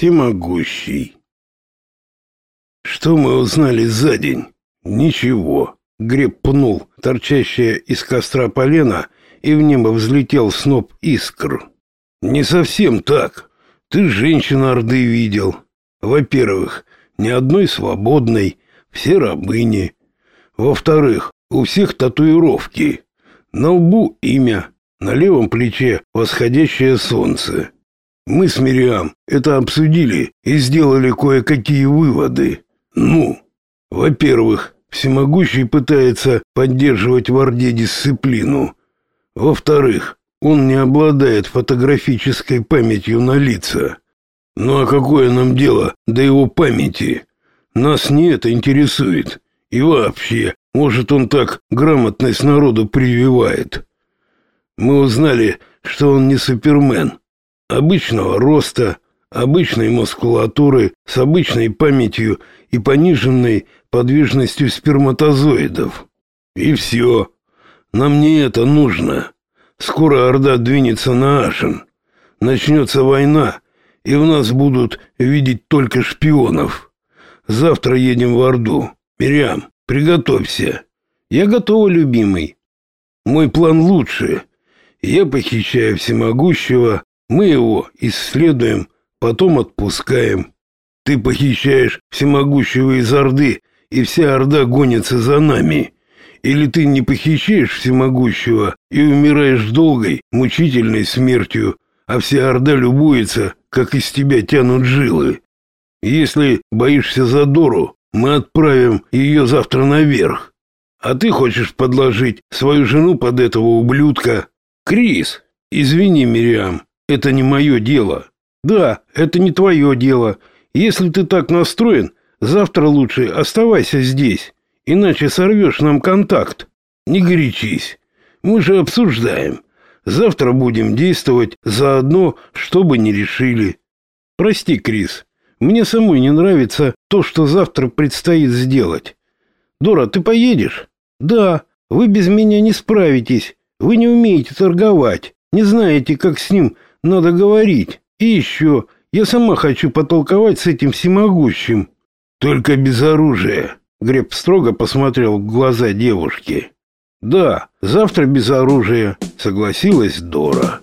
Всемогущий. Что мы узнали за день? Ничего. Греб пнул торчащее из костра полено, и в небо взлетел сноп искр. Не совсем так. Ты женщин Орды видел. Во-первых, ни одной свободной, все рабыни. Во-вторых, у всех татуировки. На лбу имя, на левом плече восходящее солнце. Мы с Мириам это обсудили и сделали кое-какие выводы. Ну, во-первых, всемогущий пытается поддерживать в Орде дисциплину. Во-вторых, он не обладает фотографической памятью на лица. Ну а какое нам дело до его памяти? Нас не это интересует. И вообще, может, он так грамотность народу прививает. Мы узнали, что он не супермен, обычного роста, обычной мускулатуры, с обычной памятью и пониженной подвижностью сперматозоидов. И все. Нам не это нужно. Скоро Орда двинется на Ашен. Начнется война, и в нас будут видеть только шпионов. Завтра едем в Орду. Мирям, приготовься. Я готова, любимый. Мой план лучше. Я похищаю всемогущего, мы его исследуем, потом отпускаем. Ты похищаешь всемогущего из Орды, и вся Орда гонится за нами. Или ты не похищаешь всемогущего и умираешь долгой, мучительной смертью, а вся Орда любуется, как из тебя тянут жилы. Если боишься за Дору, мы отправим ее завтра наверх. А ты хочешь подложить свою жену под этого ублюдка? Крис, извини, Мириам, это не мое дело. Да, это не твое дело. Если ты так настроен, завтра лучше оставайся здесь, иначе сорвешь нам контакт. Не горячись. Мы же обсуждаем. Завтра будем действовать заодно, что бы ни решили. Прости, Крис. Мне самой не нравится то, что завтра предстоит сделать. Дора, ты поедешь? Да, вы без меня не справитесь. Вы не умеете торговать, не знаете, как с ним надо говорить. И еще, я сама хочу потолковать с этим всемогущим. Только без оружия. Греб строго посмотрел в глаза девушки. Да, завтра без оружия, согласилась Дора.